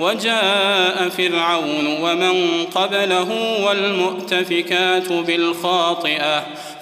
وجاء فرعون ومن قبله والمؤتفكات بالخاطئة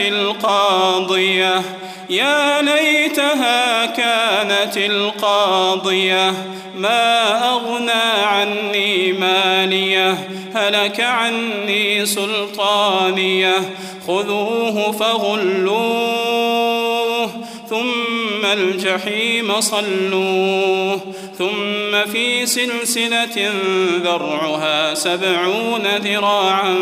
القاضية. يا ليتها كانت القاضية. ما أغنى عني مالية. هلك عني سلطانية. خذوه فغلوه الجحيم صلوه. ثم في سلسلة ذرعها سبعون ذراعا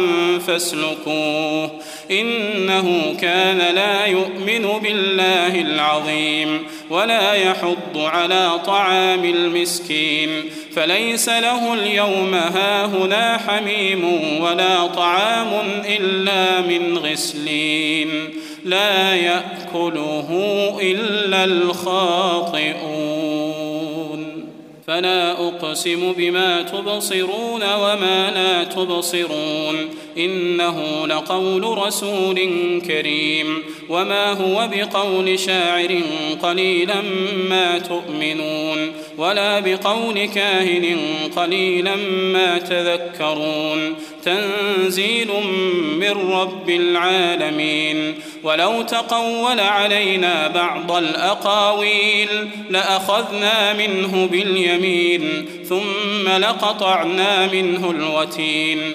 فاسلكوه. إنه كان لا يؤمن بالله العظيم ولا يحض على طعام المسكين. فليس له اليوم هاهنا حميم ولا طعام إلا من غسلين. لا يأكله إلا الخاطئون. فلا أقسم بما تبصرون وما لا تبصرون. إنه لقول رسول كريم. وما هو بقول شاعر قليلا ما تؤمنون. ولا بقول كاهن قليلا ما تذكرون. تنزيل من رب العالمين. ولو تقول علينا بعض الأقاويل لأخذنا منه باليمين ثم لقطعنا منه الوتين